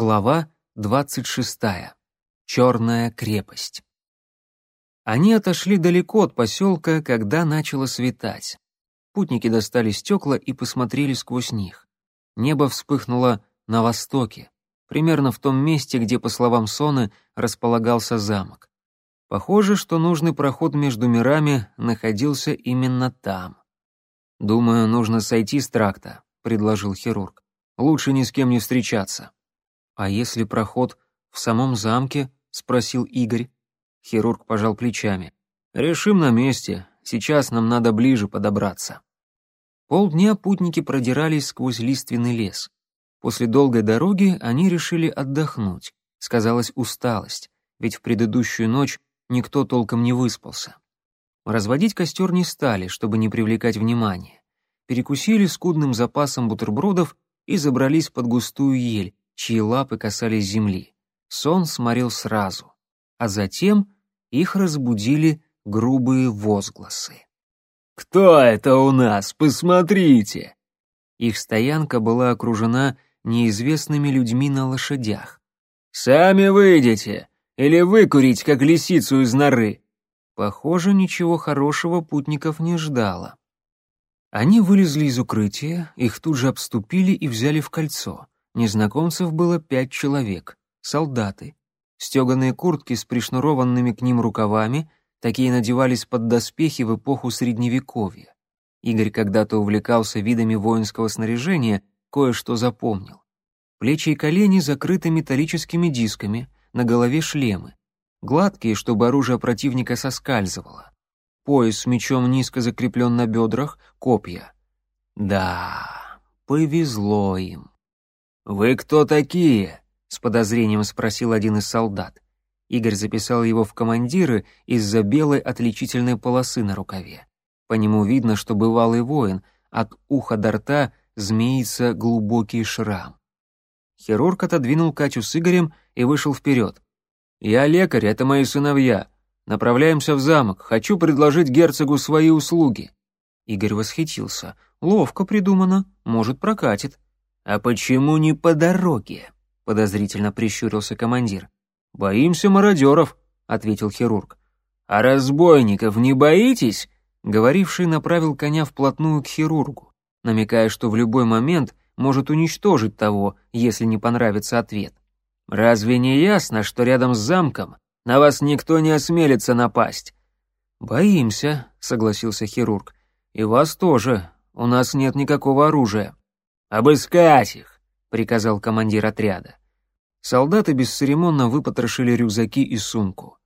Глава 26. Черная крепость. Они отошли далеко от поселка, когда начало светать. Путники достали стекла и посмотрели сквозь них. Небо вспыхнуло на востоке, примерно в том месте, где, по словам Соны, располагался замок. Похоже, что нужный проход между мирами находился именно там. «Думаю, нужно сойти с тракта», — предложил хирург. «Лучше ни с кем не встречаться». «А если проход в самом замке?» — спросил Игорь. Хирург пожал плечами. «Решим на месте. Сейчас нам надо ближе подобраться». Полдня путники продирались сквозь лиственный лес. После долгой дороги они решили отдохнуть. Сказалась усталость, ведь в предыдущую ночь никто толком не выспался. Разводить костер не стали, чтобы не привлекать внимания. Перекусили скудным запасом бутербродов и забрались под густую ель, чьи лапы касались земли. Сон сморил сразу, а затем их разбудили грубые возгласы. «Кто это у нас? Посмотрите!» Их стоянка была окружена неизвестными людьми на лошадях. «Сами выйдете! Или выкурить, как лисицу из норы!» Похоже, ничего хорошего путников не ждало. Они вылезли из укрытия, их тут же обступили и взяли в кольцо. Незнакомцев было пять человек, солдаты. Стеганые куртки с пришнурованными к ним рукавами, такие надевались под доспехи в эпоху Средневековья. Игорь когда-то увлекался видами воинского снаряжения, кое-что запомнил. Плечи и колени закрыты металлическими дисками, на голове шлемы. Гладкие, чтобы оружие противника соскальзывало. Пояс с мечом низко закреплен на бедрах, копья. Да, повезло им. «Вы кто такие?» — с подозрением спросил один из солдат. Игорь записал его в командиры из-за белой отличительной полосы на рукаве. По нему видно, что бывалый воин, от уха до рта змеится глубокий шрам. Хирург отодвинул Катю с Игорем и вышел вперед. «Я лекарь, это мои сыновья. Направляемся в замок. Хочу предложить герцогу свои услуги». Игорь восхитился. «Ловко придумано. Может, прокатит». «А почему не по дороге?» — подозрительно прищурился командир. «Боимся мародеров», — ответил хирург. «А разбойников не боитесь?» Говоривший направил коня вплотную к хирургу, намекая, что в любой момент может уничтожить того, если не понравится ответ. «Разве не ясно, что рядом с замком на вас никто не осмелится напасть?» «Боимся», — согласился хирург. «И вас тоже. У нас нет никакого оружия». «Обыскать их!» — приказал командир отряда. Солдаты бесцеремонно выпотрошили рюкзаки и сумку.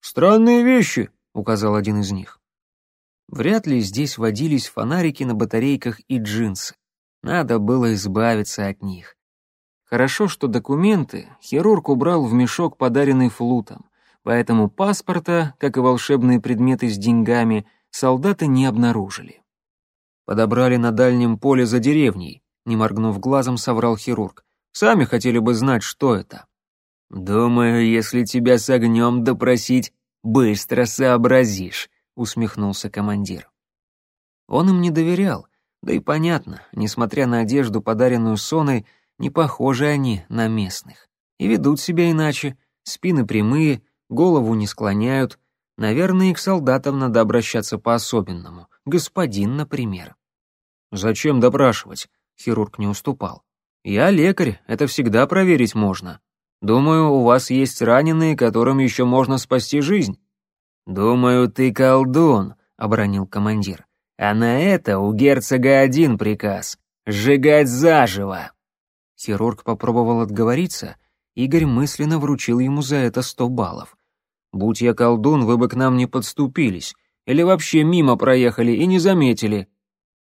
«Странные вещи», — указал один из них. Вряд ли здесь водились фонарики на батарейках и джинсы. Надо было избавиться от них. Хорошо, что документы хирург убрал в мешок, подаренный флутом, поэтому паспорта, как и волшебные предметы с деньгами, солдаты не обнаружили. Подобрали на дальнем поле за деревней, не моргнув глазом, соврал хирург. Сами хотели бы знать, что это. Думаю, если тебя с огнем допросить, быстро сообразишь, усмехнулся командир. Он им не доверял, да и понятно, несмотря на одежду, подаренную Соной, не похожи они на местных. И ведут себя иначе, спины прямые, голову не склоняют. Наверное, и к солдатам надо обращаться по-особенному. Господин, например. «Зачем допрашивать?» Хирург не уступал. «Я лекарь, это всегда проверить можно. Думаю, у вас есть раненые, которым еще можно спасти жизнь». «Думаю, ты колдун», — обронил командир. «А на это у герцога один приказ — сжигать заживо». Хирург попробовал отговориться, Игорь мысленно вручил ему за это сто баллов. «Будь я колдун, вы бы к нам не подступились, или вообще мимо проехали и не заметили.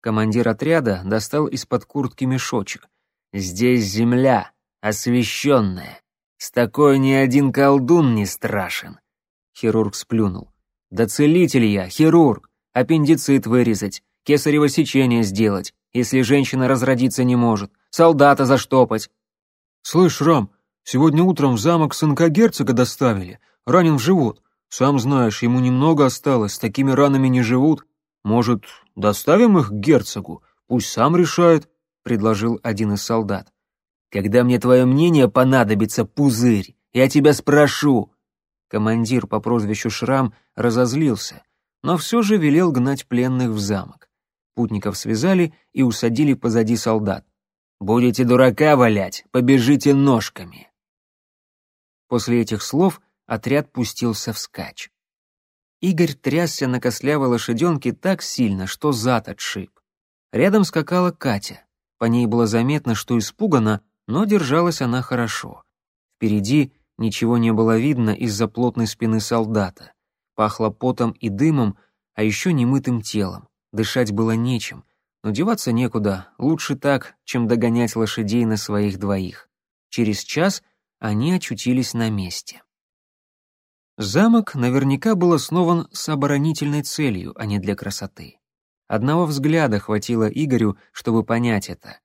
Командир отряда достал из-под куртки мешочек. «Здесь земля, освещенная. С такой ни один колдун не страшен». Хирург сплюнул. «Да целитель я, хирург. Аппендицит вырезать, кесарево сечение сделать, если женщина разродиться не может, солдата заштопать». «Слышь, Рам, сегодня утром в замок сынка герцога доставили, ранен в живот. Сам знаешь, ему немного осталось, с такими ранами не живут. Может, доставим их к герцогу? Пусть сам решает», — предложил один из солдат. Когда мне твое мнение понадобится, пузырь, я тебя спрошу». Командир по прозвищу Шрам разозлился, но все же велел гнать пленных в замок. Путников связали и усадили позади солдат. «Будете дурака валять, побежите ножками». После этих слов отряд пустился вскачь. Игорь трясся на костлявой лошаденке так сильно, что зад отшиб. Рядом скакала Катя. По ней было заметно, что испугана, но держалась она хорошо. Впереди ничего не было видно из-за плотной спины солдата. Пахло потом и дымом, а еще немытым телом. Дышать было нечем, но деваться некуда, лучше так, чем догонять лошадей на своих двоих. Через час они очутились на месте. Замок наверняка был основан с оборонительной целью, а не для красоты. Одного взгляда хватило Игорю, чтобы понять это.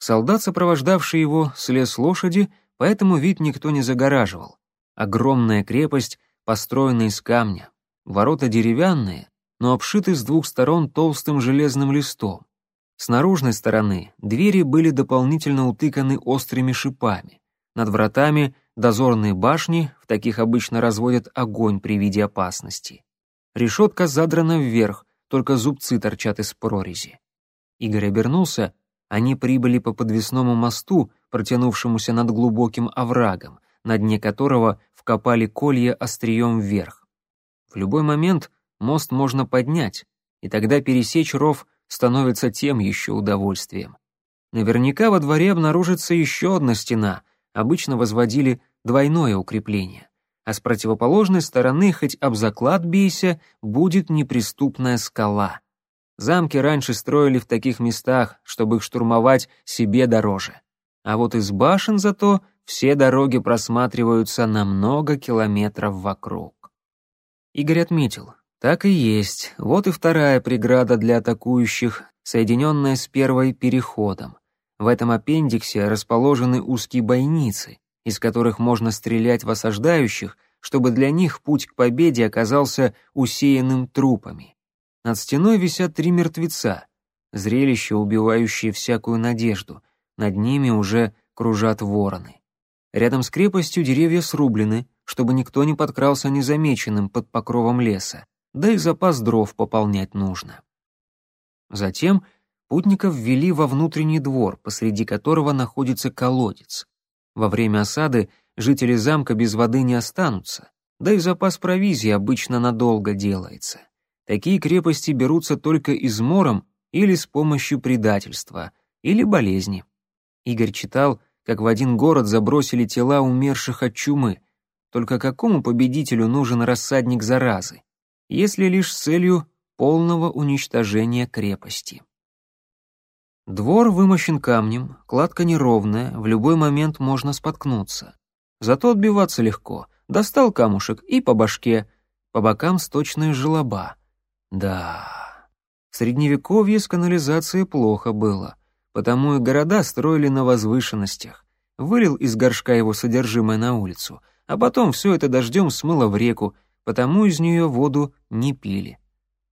Солдат, сопровождавший его, слез с лошади, поэтому вид никто не загораживал. Огромная крепость, построенная из камня. Ворота деревянные, но обшиты с двух сторон толстым железным листом. С наружной стороны двери были дополнительно утыканы острыми шипами. Над вратами Дозорные башни, в таких обычно разводят огонь при виде опасности. Решетка задрана вверх, только зубцы торчат из прорези. Игорь обернулся, они прибыли по подвесному мосту, протянувшемуся над глубоким оврагом, на дне которого вкопали колья острием вверх. В любой момент мост можно поднять, и тогда пересечь ров становится тем еще удовольствием. Наверняка во дворе обнаружится еще одна стена, обычно возводили двойное укрепление, а с противоположной стороны, хоть об заклад бейся, будет неприступная скала. Замки раньше строили в таких местах, чтобы их штурмовать себе дороже. А вот из башен зато все дороги просматриваются на много километров вокруг. Игорь отметил, так и есть, вот и вторая преграда для атакующих, соединенная с первой переходом. В этом аппендиксе расположены узкие бойницы, из которых можно стрелять в осаждающих, чтобы для них путь к победе оказался усеянным трупами. Над стеной висят три мертвеца, зрелище, убивающее всякую надежду, над ними уже кружат вороны. Рядом с крепостью деревья срублены, чтобы никто не подкрался незамеченным под покровом леса, да и запас дров пополнять нужно. Затем Путников ввели во внутренний двор, посреди которого находится колодец. Во время осады жители замка без воды не останутся, да и запас провизии обычно надолго делается. Такие крепости берутся только измором или с помощью предательства, или болезни. Игорь читал, как в один город забросили тела умерших от чумы. Только какому победителю нужен рассадник заразы, если лишь с целью полного уничтожения крепости? Двор вымощен камнем, кладка неровная, в любой момент можно споткнуться. Зато отбиваться легко. Достал камушек и по башке, по бокам сточные желоба. Да, в средневековье с канализацией плохо было, потому и города строили на возвышенностях. Вылил из горшка его содержимое на улицу, а потом все это дождем смыло в реку, потому из нее воду не пили.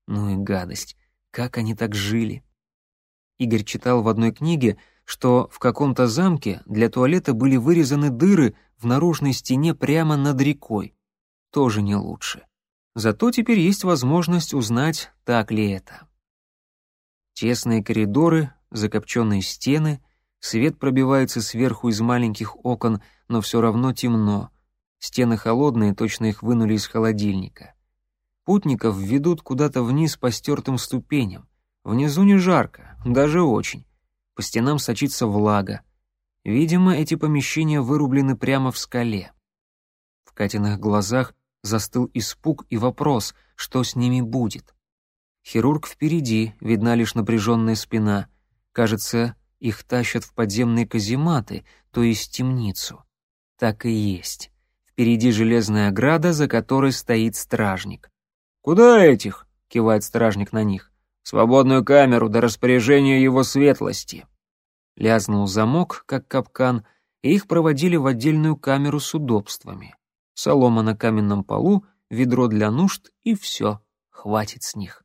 Ну и гадость, как они так жили. Игорь читал в одной книге, что в каком-то замке для туалета были вырезаны дыры в наружной стене прямо над рекой. Тоже не лучше. Зато теперь есть возможность узнать, так ли это. Тесные коридоры, закопченные стены, свет пробивается сверху из маленьких окон, но все равно темно. Стены холодные, точно их вынули из холодильника. Путников ведут куда-то вниз по стертым ступеням. Внизу не жарко, даже очень. По стенам сочится влага. Видимо, эти помещения вырублены прямо в скале. В Катиных глазах застыл испуг и вопрос, что с ними будет. Хирург впереди, видна лишь напряженная спина. Кажется, их тащат в подземные казематы, то есть темницу. Так и есть. Впереди железная ограда, за которой стоит стражник. «Куда этих?» — кивает стражник на них. Свободную камеру до распоряжения его светлости. Лязнул замок, как капкан, и их проводили в отдельную камеру с удобствами. Солома на каменном полу, ведро для нужд и все, хватит с них.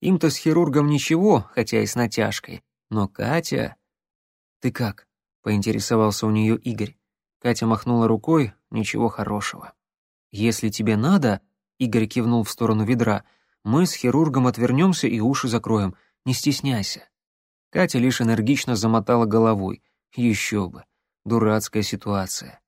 Им-то с хирургом ничего, хотя и с натяжкой, но Катя... «Ты как?» — поинтересовался у нее Игорь. Катя махнула рукой, ничего хорошего. «Если тебе надо», — Игорь кивнул в сторону ведра, «мы с хирургом отвернемся и уши закроем, не стесняйся». Катя лишь энергично замотала головой. Еще бы, дурацкая ситуация.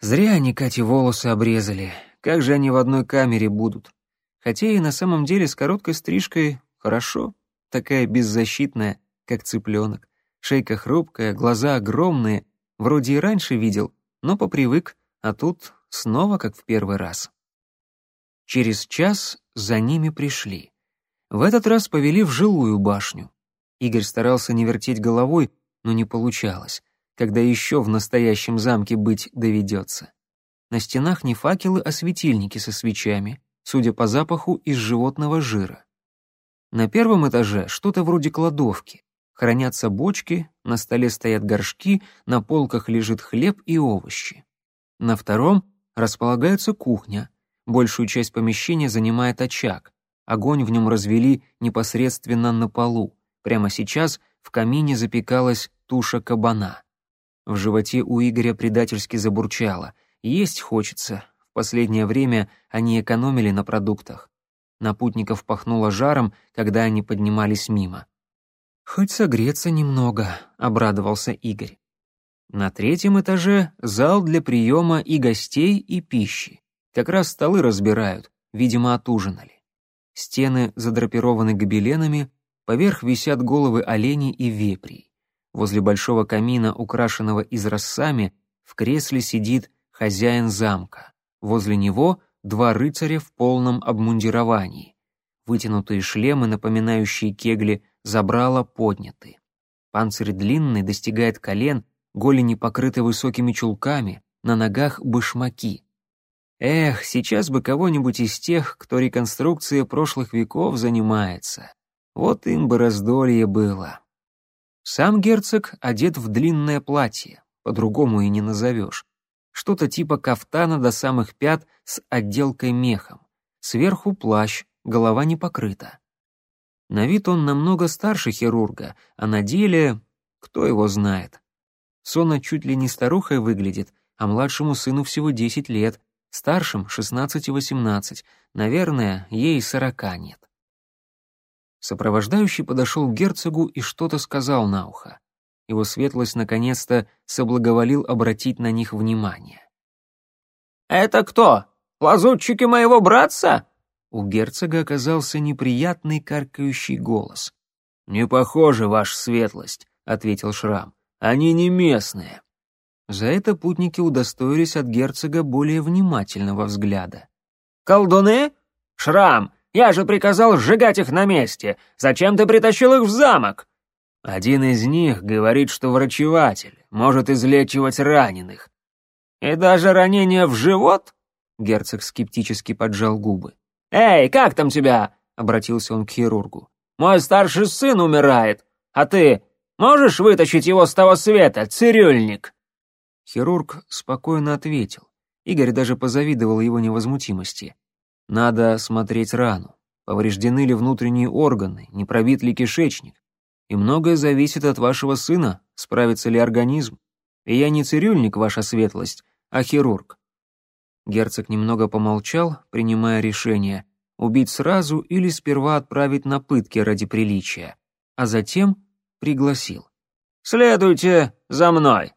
Зря они Кате волосы обрезали, как же они в одной камере будут. Хотя и на самом деле с короткой стрижкой хорошо, такая беззащитная, как цыпленок. Шейка хрупкая, глаза огромные, вроде и раньше видел, но попривык, а тут снова как в первый раз. Через час за ними пришли. В этот раз повели в жилую башню. Игорь старался не вертеть головой, но не получалось, когда еще в настоящем замке быть доведется. На стенах не факелы, а светильники со свечами, судя по запаху, из животного жира. На первом этаже что-то вроде кладовки. Хранятся бочки, на столе стоят горшки, на полках лежит хлеб и овощи. На втором располагается кухня. Большую часть помещения занимает очаг. Огонь в нем развели непосредственно на полу. Прямо сейчас в камине запекалась туша кабана. В животе у Игоря предательски забурчало. Есть хочется. В последнее время они экономили на продуктах. На путников пахнуло жаром, когда они поднимались мимо. «Хоть согреться немного», — обрадовался Игорь. На третьем этаже зал для приема и гостей, и пищи. Как раз столы разбирают, видимо, отужинали. Стены задрапированы гобеленами, поверх висят головы оленей и вепрей. Возле большого камина, украшенного изразцами, в кресле сидит хозяин замка. Возле него два рыцаря в полном обмундировании. Вытянутые шлемы, напоминающие кегли, забрала подняты. Панцирь длинный, достигает колен, голени покрыты высокими чулками, на ногах башмаки. Эх, сейчас бы кого-нибудь из тех, кто реконструкцией прошлых веков занимается. Вот им бы раздолье было. Сам герцог одет в длинное платье, по-другому и не назовешь. Что-то типа кафтана до самых пят с отделкой мехом. Сверху плащ, голова не покрыта. На вид он намного старше хирурга, а на деле кто его знает. Сона чуть ли не старухой выглядит, а младшему сыну всего 10 лет, старшим — 16 и 18, наверное, ей и 40 нет. Сопровождающий подошел к герцогу и что-то сказал на ухо. Его светлость наконец-то соблаговолил обратить на них внимание. «Это кто? Лазутчики моего братца?» У герцога оказался неприятный каркающий голос. «Не похоже, ваша светлость», — ответил Шрам. «Они не местные». За это путники удостоились от герцога более внимательного взгляда. «Колдуны? Шрам, я же приказал сжигать их на месте. Зачем ты притащил их в замок?» Один из них говорит, что врачеватель, может излечивать раненых. «И даже ранение в живот?» Герцог скептически поджал губы. «Эй, как там тебя?» — обратился он к хирургу. «Мой старший сын умирает, а ты можешь вытащить его с того света, цирюльник?» Хирург спокойно ответил. Игорь даже позавидовал его невозмутимости. «Надо смотреть рану. Повреждены ли внутренние органы, не пробит ли кишечник. И многое зависит от вашего сына, справится ли организм. И я не цирюльник, ваша светлость, а хирург. Герцог немного помолчал, принимая решение, убить сразу или сперва отправить на пытки ради приличия, а затем пригласил. «Следуйте за мной!»